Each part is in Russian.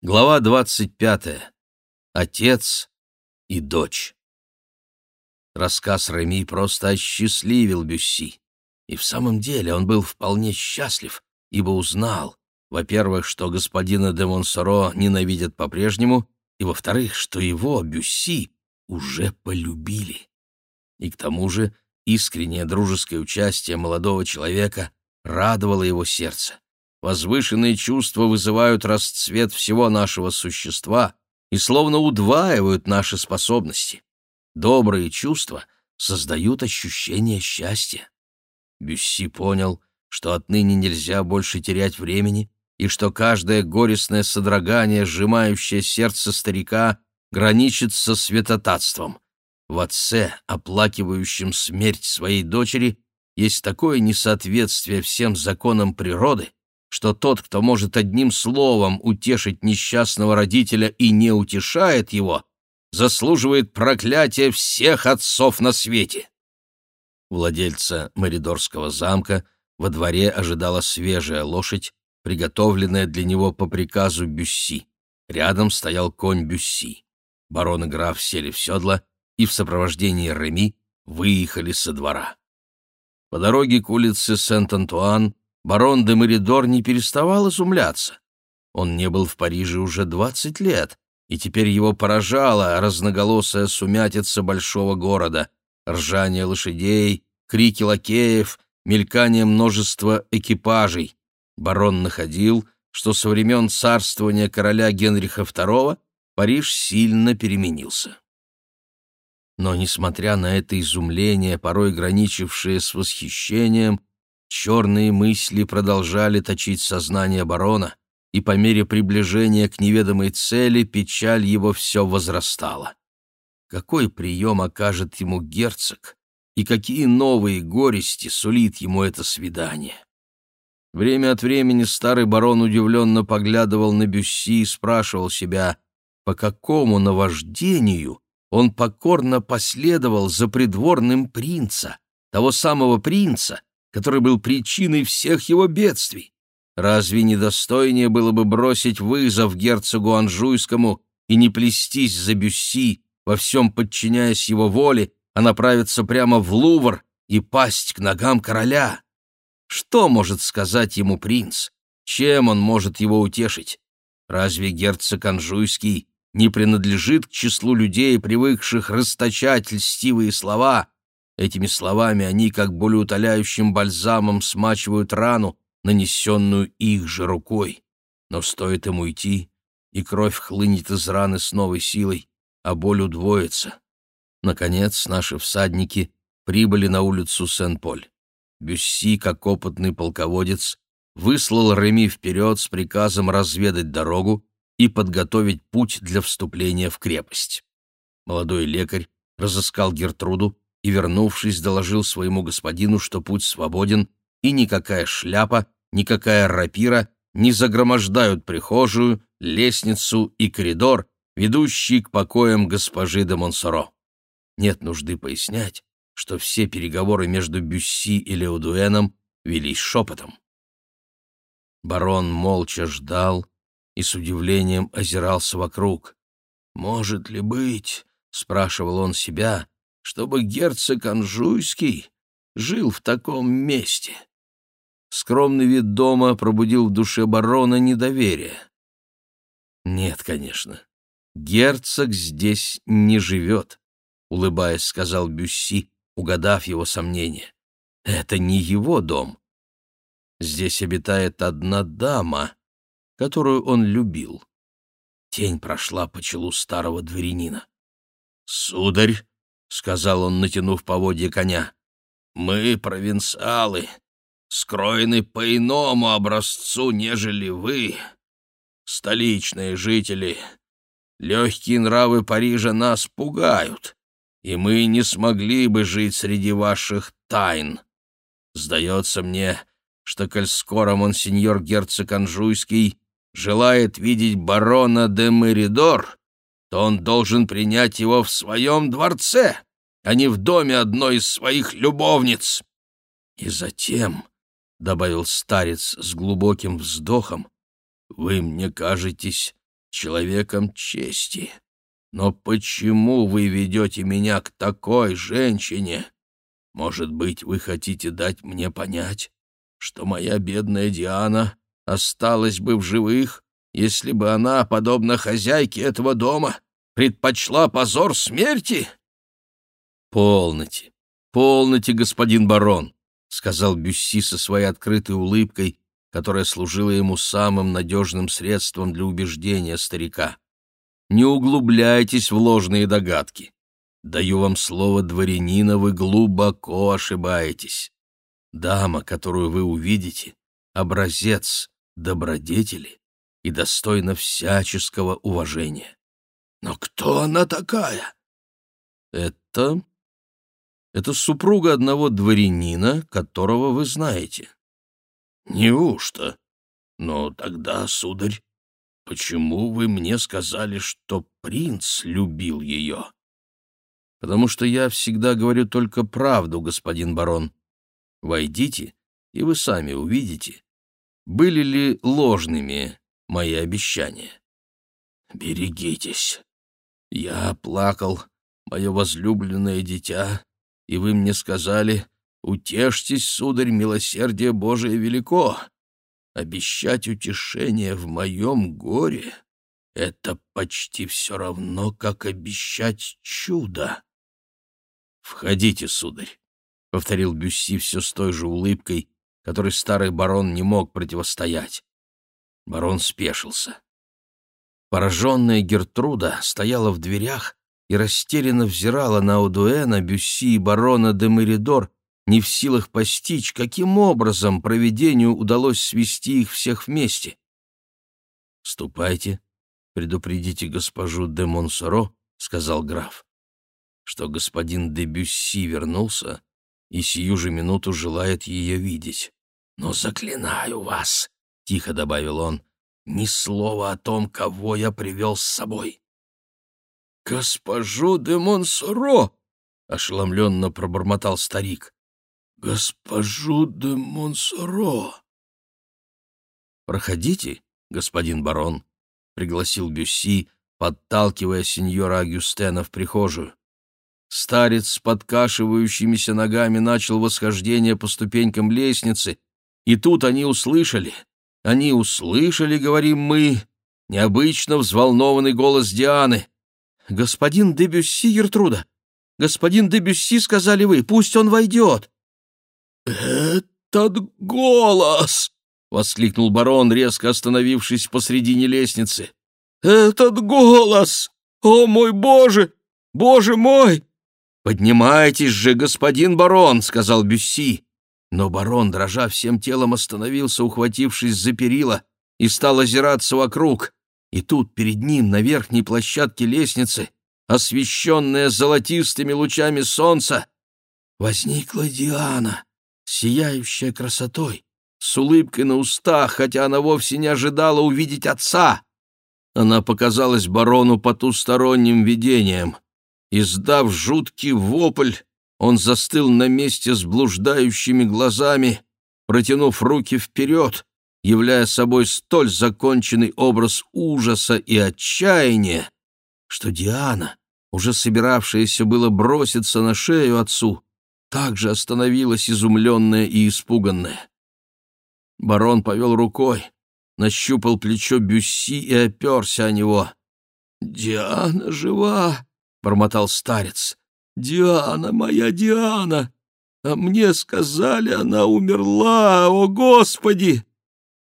Глава 25. Отец и дочь. Рассказ Реми просто осчастливил Бюсси. И в самом деле он был вполне счастлив, ибо узнал, во-первых, что господина де Монсоро ненавидят по-прежнему, и, во-вторых, что его, Бюсси, уже полюбили. И к тому же искреннее дружеское участие молодого человека радовало его сердце. Возвышенные чувства вызывают расцвет всего нашего существа и словно удваивают наши способности. Добрые чувства создают ощущение счастья. Бюсси понял, что отныне нельзя больше терять времени и что каждое горестное содрогание, сжимающее сердце старика, граничит со святотатством. В отце, оплакивающем смерть своей дочери, есть такое несоответствие всем законам природы, что тот, кто может одним словом утешить несчастного родителя и не утешает его, заслуживает проклятия всех отцов на свете. Владельца Меридорского замка во дворе ожидала свежая лошадь, приготовленная для него по приказу Бюсси. Рядом стоял конь Бюсси. Барон и граф сели в седло и в сопровождении Реми выехали со двора. По дороге к улице Сент-Антуан барон де Меридор не переставал изумляться. Он не был в Париже уже двадцать лет, и теперь его поражала разноголосая сумятица большого города, ржание лошадей, крики лакеев, мелькание множества экипажей. Барон находил, что со времен царствования короля Генриха II Париж сильно переменился. Но, несмотря на это изумление, порой граничившее с восхищением, Черные мысли продолжали точить сознание барона, и по мере приближения к неведомой цели печаль его все возрастала. Какой прием окажет ему герцог, и какие новые горести сулит ему это свидание? Время от времени старый барон удивленно поглядывал на Бюсси и спрашивал себя, по какому наваждению он покорно последовал за придворным принца, того самого принца, который был причиной всех его бедствий. Разве недостойнее было бы бросить вызов герцогу Анжуйскому и не плестись за Бюсси, во всем подчиняясь его воле, а направиться прямо в Лувр и пасть к ногам короля? Что может сказать ему принц? Чем он может его утешить? Разве герцог Анжуйский не принадлежит к числу людей, привыкших расточать льстивые слова, Этими словами они, как болеутоляющим бальзамом, смачивают рану, нанесенную их же рукой. Но стоит им уйти, и кровь хлынет из раны с новой силой, а боль удвоится. Наконец наши всадники прибыли на улицу Сен-Поль. Бюсси, как опытный полководец, выслал Реми вперед с приказом разведать дорогу и подготовить путь для вступления в крепость. Молодой лекарь разыскал Гертруду, и, вернувшись, доложил своему господину, что путь свободен, и никакая шляпа, никакая рапира не загромождают прихожую, лестницу и коридор, ведущий к покоям госпожи де Монсоро. Нет нужды пояснять, что все переговоры между Бюсси и Леодуэном велись шепотом. Барон молча ждал и с удивлением озирался вокруг. «Может ли быть?» — спрашивал он себя, чтобы герцог Анжуйский жил в таком месте. Скромный вид дома пробудил в душе барона недоверие. «Нет, конечно, герцог здесь не живет», — улыбаясь, сказал Бюсси, угадав его сомнение. «Это не его дом. Здесь обитает одна дама, которую он любил». Тень прошла по челу старого дворянина. «Сударь!» — сказал он, натянув поводья коня. «Мы, провинциалы, скроены по иному образцу, нежели вы, столичные жители. Легкие нравы Парижа нас пугают, и мы не смогли бы жить среди ваших тайн. Сдается мне, что, коль скоро монсеньор герцог Анжуйский желает видеть барона де Меридор, то он должен принять его в своем дворце, а не в доме одной из своих любовниц. И затем, — добавил старец с глубоким вздохом, — вы мне кажетесь человеком чести. Но почему вы ведете меня к такой женщине? Может быть, вы хотите дать мне понять, что моя бедная Диана осталась бы в живых, если бы она, подобно хозяйке этого дома, предпочла позор смерти? Полноте, полноте, господин барон, сказал Бюсси со своей открытой улыбкой, которая служила ему самым надежным средством для убеждения старика. Не углубляйтесь в ложные догадки. Даю вам слово дворянина, вы глубоко ошибаетесь. Дама, которую вы увидите, образец добродетели и достойна всяческого уважения. Но кто она такая? Это... Это супруга одного дворянина, которого вы знаете. Неужто? Но тогда, сударь, почему вы мне сказали, что принц любил ее? Потому что я всегда говорю только правду, господин барон. Войдите, и вы сами увидите, были ли ложными мои обещания. Берегитесь. Я плакал, мое возлюбленное дитя, и вы мне сказали, утешьтесь, сударь, милосердие Божие велико. Обещать утешение в моем горе — это почти все равно, как обещать чудо. «Входите, сударь», — повторил Бюсси все с той же улыбкой, которой старый барон не мог противостоять. Барон спешился. Пораженная Гертруда стояла в дверях и растерянно взирала на Аудуэна, Бюсси и барона де Меридор, не в силах постичь, каким образом проведению удалось свести их всех вместе. «Ступайте, предупредите госпожу де Монсоро», — сказал граф, «что господин де Бюсси вернулся и сию же минуту желает ее видеть. Но заклинаю вас, — тихо добавил он, — ни слова о том, кого я привел с собой. «Госпожу де Монсоро!» — ошеломленно пробормотал старик. «Госпожу де Монсоро!» «Проходите, господин барон», — пригласил Бюсси, подталкивая сеньора Агюстена в прихожую. Старец с подкашивающимися ногами начал восхождение по ступенькам лестницы, и тут они услышали, они услышали, говорим мы, необычно взволнованный голос Дианы. «Господин де Бюсси, Гертруда! Господин де Бюсси, сказали вы, пусть он войдет!» «Этот голос!» — воскликнул барон, резко остановившись посредине лестницы. «Этот голос! О, мой боже! Боже мой!» «Поднимайтесь же, господин барон!» — сказал Бюсси. Но барон, дрожа всем телом, остановился, ухватившись за перила, и стал озираться вокруг. И тут перед ним на верхней площадке лестницы, освещенная золотистыми лучами солнца, возникла Диана, сияющая красотой, с улыбкой на устах, хотя она вовсе не ожидала увидеть отца. Она показалась барону потусторонним видением. Издав жуткий вопль, он застыл на месте с блуждающими глазами, протянув руки вперед, являя собой столь законченный образ ужаса и отчаяния, что Диана, уже собиравшаяся было броситься на шею отцу, также остановилась изумленная и испуганная. Барон повел рукой, нащупал плечо Бюсси и оперся о него. «Диана жива!» — бормотал старец. «Диана, моя Диана! А мне сказали, она умерла, о Господи!»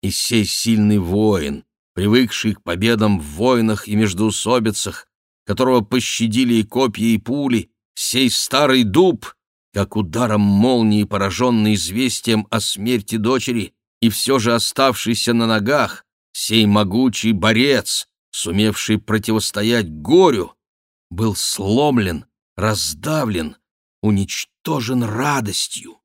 И сей сильный воин, привыкший к победам в войнах и междоусобицах, которого пощадили и копья, и пули, сей старый дуб, как ударом молнии, пораженный известием о смерти дочери, и все же оставшийся на ногах, сей могучий борец, сумевший противостоять горю, был сломлен раздавлен, уничтожен радостью.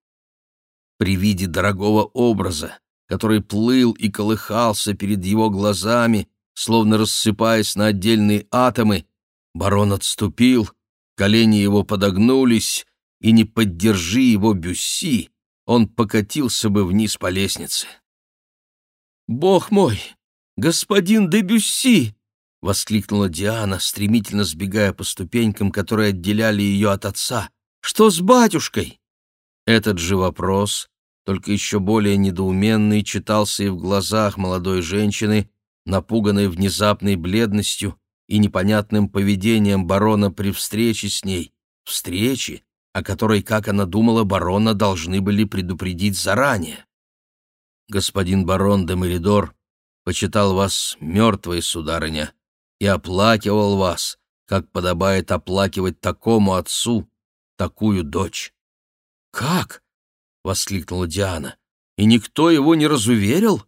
При виде дорогого образа, который плыл и колыхался перед его глазами, словно рассыпаясь на отдельные атомы, барон отступил, колени его подогнулись, и не поддержи его Бюсси, он покатился бы вниз по лестнице. «Бог мой! Господин де Бюсси!» — воскликнула Диана, стремительно сбегая по ступенькам, которые отделяли ее от отца. «Что с батюшкой?» Этот же вопрос, только еще более недоуменный, читался и в глазах молодой женщины, напуганной внезапной бледностью и непонятным поведением барона при встрече с ней, встрече, о которой, как она думала, барона должны были предупредить заранее. «Господин барон де Меридор почитал вас мертвой, сударыня, и оплакивал вас, как подобает оплакивать такому отцу, такую дочь. «Как?» — воскликнула Диана. «И никто его не разуверил?»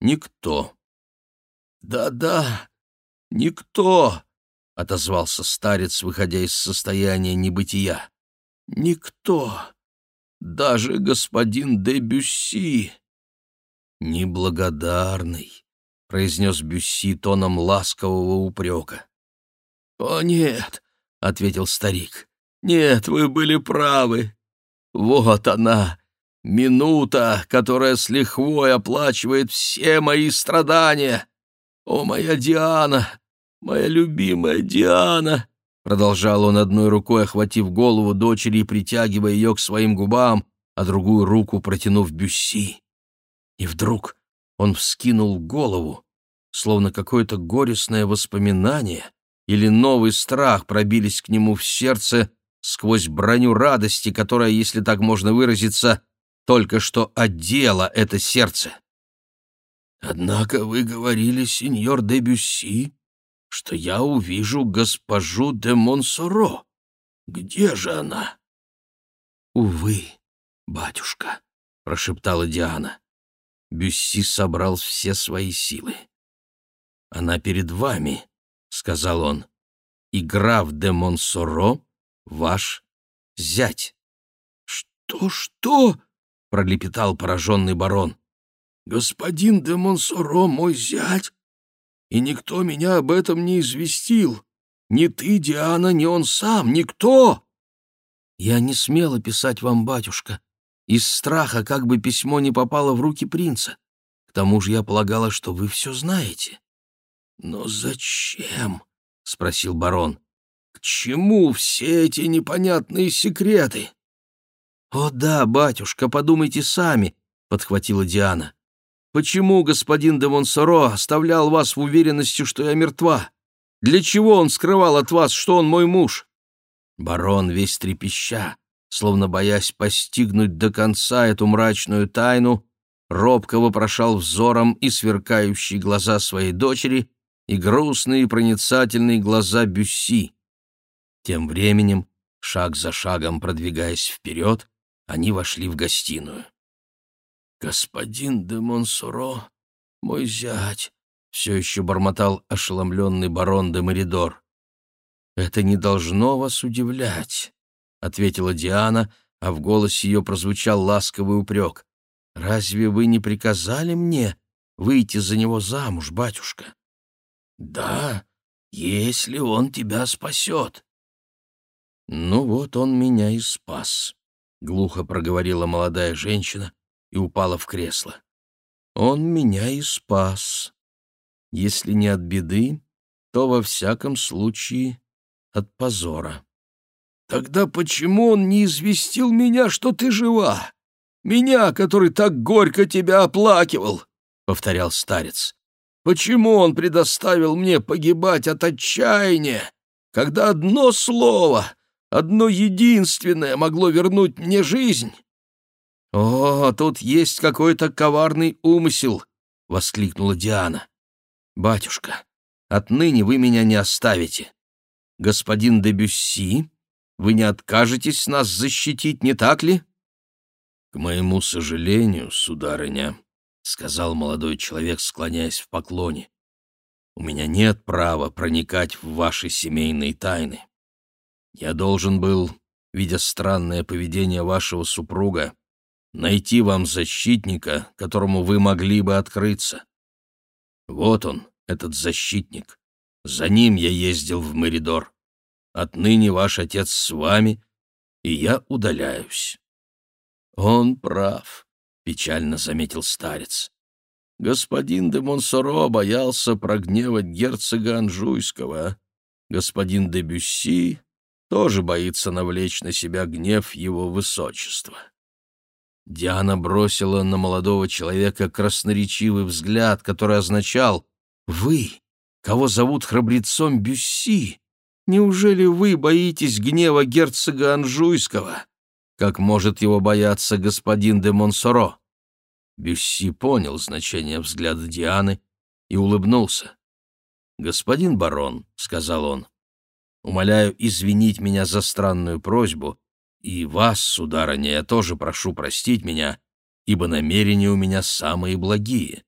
«Никто». «Да-да, никто», — отозвался старец, выходя из состояния небытия. «Никто, даже господин де Бюсси». «Неблагодарный», произнес Бюсси тоном ласкового упрека. «О, нет!» — ответил старик. «Нет, вы были правы. Вот она, минута, которая с лихвой оплачивает все мои страдания. О, моя Диана, моя любимая Диана!» Продолжал он одной рукой, охватив голову дочери и притягивая ее к своим губам, а другую руку протянув Бюсси. И вдруг он вскинул голову, словно какое-то горестное воспоминание или новый страх пробились к нему в сердце сквозь броню радости, которая, если так можно выразиться, только что одела это сердце. «Однако вы говорили, сеньор де Бюсси, что я увижу госпожу де Монсоро. Где же она?» «Увы, батюшка», — прошептала Диана. Бюсси собрал все свои силы. «Она перед вами», — сказал он, — «и граф де Монсоро ваш зять». «Что-что?» — пролепетал пораженный барон. «Господин де Монсоро мой зять, и никто меня об этом не известил. Ни ты, Диана, ни он сам, никто!» «Я не смела писать вам, батюшка, из страха, как бы письмо не попало в руки принца. К тому же я полагала, что вы все знаете». «Но зачем?» — спросил барон. «К чему все эти непонятные секреты?» «О да, батюшка, подумайте сами», — подхватила Диана. «Почему господин де Монсоро оставлял вас в уверенности, что я мертва? Для чего он скрывал от вас, что он мой муж?» Барон весь трепеща, словно боясь постигнуть до конца эту мрачную тайну, робко вопрошал взором и сверкающие глаза своей дочери, и грустные проницательные глаза Бюсси. Тем временем, шаг за шагом продвигаясь вперед, они вошли в гостиную. «Господин де Монсоро, мой зять», — все еще бормотал ошеломленный барон де Меридор. «Это не должно вас удивлять», — ответила Диана, а в голосе ее прозвучал ласковый упрек. «Разве вы не приказали мне выйти за него замуж, батюшка?» «Да, если он тебя спасет». «Ну вот он меня и спас», — глухо проговорила молодая женщина и упала в кресло. «Он меня и спас. Если не от беды, то во всяком случае от позора». Тогда почему он не известил меня, что ты жива? Меня, который так горько тебя оплакивал, — повторял старец. Почему он предоставил мне погибать от отчаяния, когда одно слово, одно единственное могло вернуть мне жизнь? — О, тут есть какой-то коварный умысел! — воскликнула Диана. — Батюшка, отныне вы меня не оставите. Господин де Бюсси вы не откажетесь нас защитить, не так ли?» «К моему сожалению, сударыня», — сказал молодой человек, склоняясь в поклоне, «у меня нет права проникать в ваши семейные тайны. Я должен был, видя странное поведение вашего супруга, найти вам защитника, которому вы могли бы открыться. Вот он, этот защитник. За ним я ездил в Меридор. Отныне ваш отец с вами, и я удаляюсь». «Он прав», — печально заметил старец. Господин де Монсоро боялся прогневать герцога Анжуйского. Господин де Бюсси тоже боится навлечь на себя гнев его высочества. Диана бросила на молодого человека красноречивый взгляд, который означал «Вы, кого зовут храбрецом Бюсси, неужели вы боитесь гнева герцога Анжуйского? Как может его бояться господин де Монсоро?» Бюсси понял значение взгляда Дианы и улыбнулся. «Господин барон», — сказал он, — «умоляю извинить меня за странную просьбу, и вас, сударыня, я тоже прошу простить меня, ибо намерения у меня самые благие».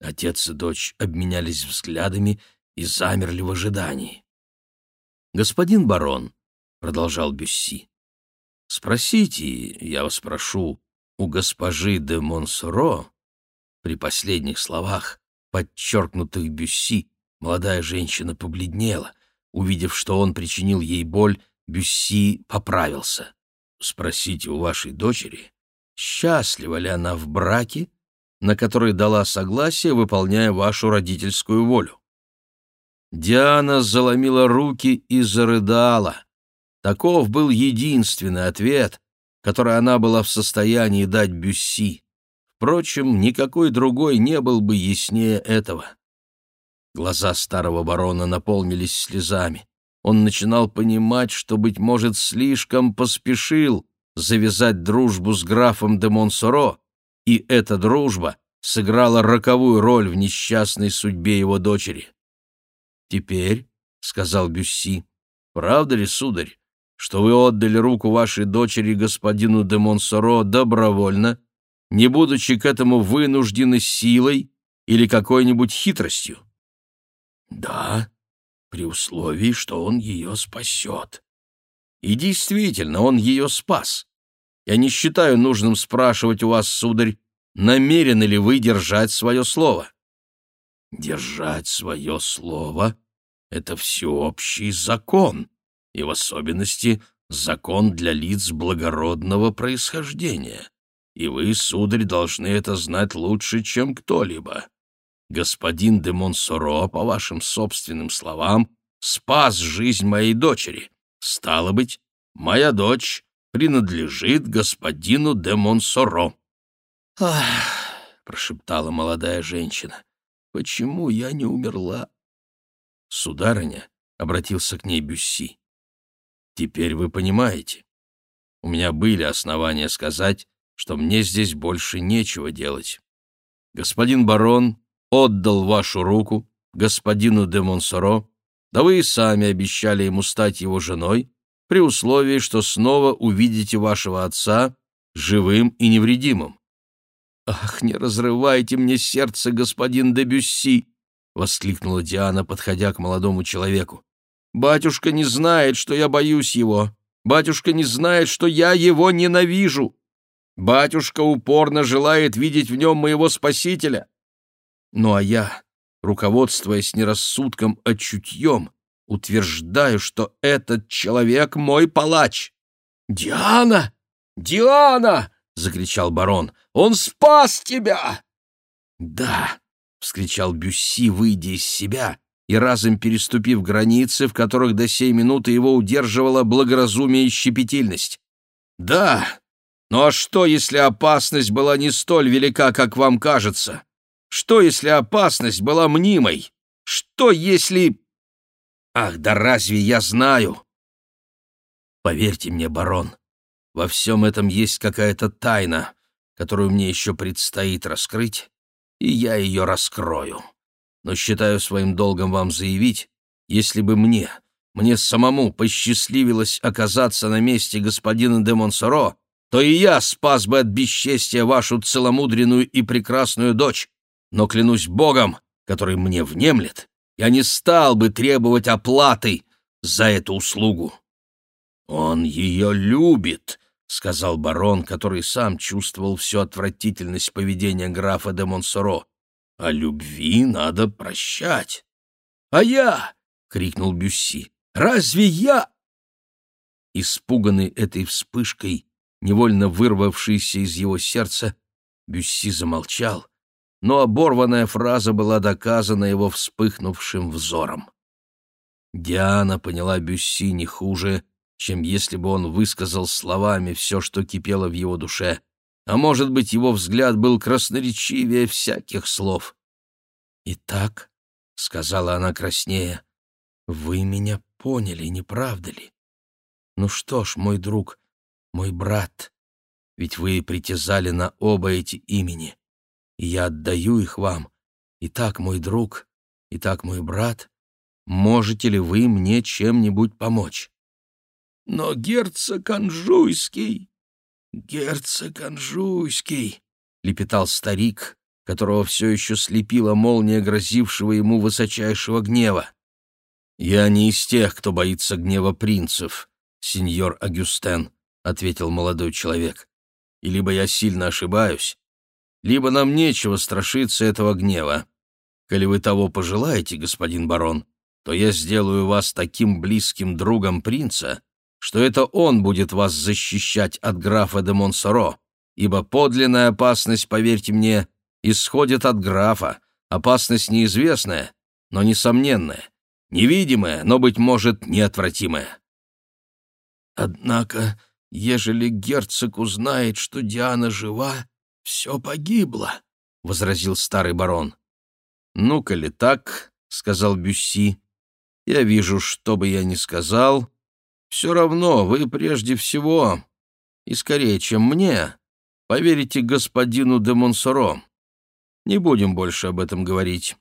Отец и дочь обменялись взглядами и замерли в ожидании. «Господин барон», — продолжал Бюсси, — «спросите, я вас прошу, у госпожи де Монсоро, при последних словах, подчеркнутых Бюсси, молодая женщина побледнела. Увидев, что он причинил ей боль, Бюсси поправился. «Спросите у вашей дочери, счастлива ли она в браке, на который дала согласие, выполняя вашу родительскую волю?» Диана заломила руки и зарыдала. Таков был единственный ответ, который она была в состоянии дать Бюсси. Впрочем, никакой другой не был бы яснее этого. Глаза старого барона наполнились слезами. Он начинал понимать, что, быть может, слишком поспешил завязать дружбу с графом де Монсоро, и эта дружба сыграла роковую роль в несчастной судьбе его дочери. «Теперь», — сказал Бюсси, — «правда ли, сударь, что вы отдали руку вашей дочери господину де Монсоро добровольно, не будучи к этому вынуждены силой или какой-нибудь хитростью. Да, при условии, что он ее спасет. И действительно, он ее спас. Я не считаю нужным спрашивать у вас, сударь, намерены ли вы держать свое слово. Держать свое слово — это всеобщий закон, и в особенности закон для лиц благородного происхождения. И вы, сударь, должны это знать лучше, чем кто-либо. Господин де Монсоро, по вашим собственным словам, спас жизнь моей дочери. Стало быть, моя дочь принадлежит господину де Монсоро. «Ах!» — прошептала молодая женщина. «Почему я не умерла?» «Сударыня», — обратился к ней Бюсси, Теперь вы понимаете. У меня были основания сказать, что мне здесь больше нечего делать. Господин барон отдал вашу руку господину де Монсоро, да вы и сами обещали ему стать его женой, при условии, что снова увидите вашего отца живым и невредимым. «Ах, не разрывайте мне сердце, господин де Бюсси!» — воскликнула Диана, подходя к молодому человеку. Батюшка не знает, что я боюсь его. Батюшка не знает, что я его ненавижу. Батюшка упорно желает видеть в нем моего спасителя. Ну а я, руководствуясь не рассудком, а чутьем, утверждаю, что этот человек мой палач. «Диана! Диана!» — закричал барон. «Он спас тебя!» «Да!» — вскричал Бюсси, выйдя из себя и разом переступив границы, в которых до сей минуты его удерживала благоразумие и щепетильность. «Да, ну а что, если опасность была не столь велика, как вам кажется? Что, если опасность была мнимой? Что, если... Ах, да разве я знаю?» «Поверьте мне, барон, во всем этом есть какая-то тайна, которую мне еще предстоит раскрыть, и я ее раскрою» но считаю своим долгом вам заявить, если бы мне, мне самому посчастливилось оказаться на месте господина де Монсоро, то и я спас бы от бесчестия вашу целомудренную и прекрасную дочь. Но клянусь Богом, который мне внемлет, я не стал бы требовать оплаты за эту услугу. Он ее любит, — сказал барон, который сам чувствовал всю отвратительность поведения графа де Монсоро. О любви надо прощать. — А я? — крикнул Бюсси. — Разве я? Испуганный этой вспышкой, невольно вырвавшейся из его сердца, Бюсси замолчал но оборванная фраза была доказана его вспыхнувшим взором. Диана поняла Бюсси не хуже, чем если бы он высказал словами все, что кипело в его душе, а может быть, его взгляд был красноречивее всяких слов. «Итак», — сказала она краснея, — «вы меня поняли, не правда ли? Ну что ж, мой друг, мой брат, ведь вы притязали на оба эти имени, и я отдаю их вам. Итак, мой друг, итак, мой брат, можете ли вы мне чем-нибудь помочь?» «Но герцог Анжуйский, герцог Анжуйский», — лепетал старик, которого все еще слепила молния грозившего ему высочайшего гнева. «Я не из тех, кто боится гнева принцев, сеньор Агюстен», — ответил молодой человек. «И либо я сильно ошибаюсь, либо нам нечего страшиться этого гнева. Коли вы того пожелаете, господин барон, то я сделаю вас таким близким другом принца, что это он будет вас защищать от графа де Монсоро, ибо подлинная опасность, поверьте мне, исходит от графа, опасность неизвестная, но несомненная, невидимая, но, быть может, неотвратимая. Однако, ежели герцог узнает, что Диана жива, все погибло, — возразил старый барон. — Ну-ка ли так, — сказал Бюсси, — я вижу, что бы я ни сказал, все равно вы прежде всего, и скорее, чем мне, поверите господину де Монсоро. Не будем больше об этом говорить.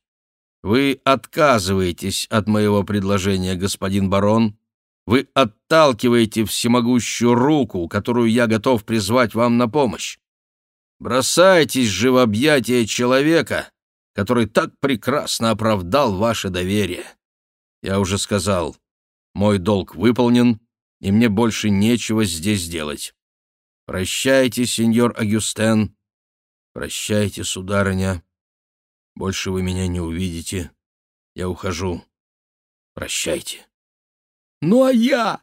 Вы отказываетесь от моего предложения, господин барон. Вы отталкиваете всемогущую руку, которую я готов призвать вам на помощь. Бросайтесь же в объятия человека, который так прекрасно оправдал ваше доверие. Я уже сказал, мой долг выполнен, и мне больше нечего здесь делать. Прощайте, сеньор Агюстен, Прощайте, сударыня. Больше вы меня не увидите. Я ухожу. Прощайте. Ну а я,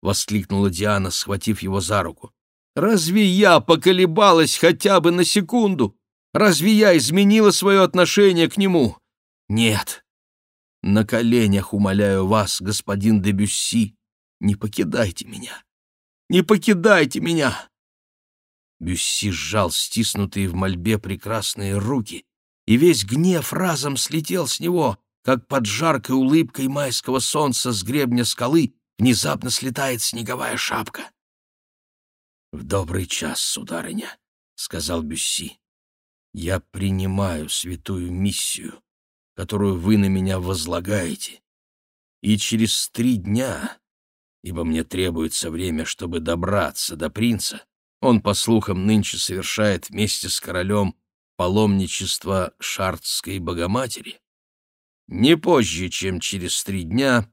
воскликнула Диана, схватив его за руку. Разве я поколебалась хотя бы на секунду? Разве я изменила свое отношение к нему? Нет. На коленях умоляю вас, господин де Бюсси, не покидайте меня. Не покидайте меня. Бюсси сжал стиснутые в мольбе прекрасные руки, и весь гнев разом слетел с него, как под жаркой улыбкой майского солнца с гребня скалы внезапно слетает снеговая шапка. «В добрый час, сударыня», — сказал Бюсси. «Я принимаю святую миссию, которую вы на меня возлагаете, и через три дня, ибо мне требуется время, чтобы добраться до принца, он, по слухам, нынче совершает вместе с королем паломничество Шартской Богоматери. Не позже, чем через три дня,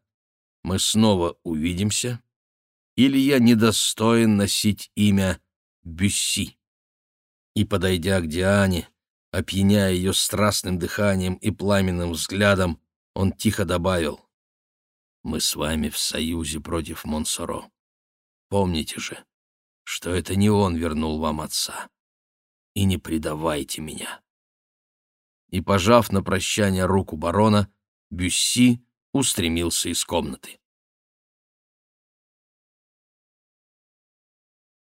мы снова увидимся, или я недостоин носить имя Бюсси. И, подойдя к Диане, опьяняя ее страстным дыханием и пламенным взглядом, он тихо добавил, «Мы с вами в союзе против Монсоро. Помните же, что это не он вернул вам отца. И не предавайте меня. И, пожав на прощание руку барона, Бюсси устремился из комнаты.